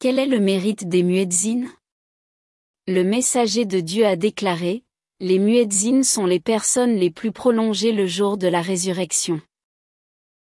Quel est le mérite des muezzines Le messager de Dieu a déclaré, les muezzines sont les personnes les plus prolongées le jour de la résurrection.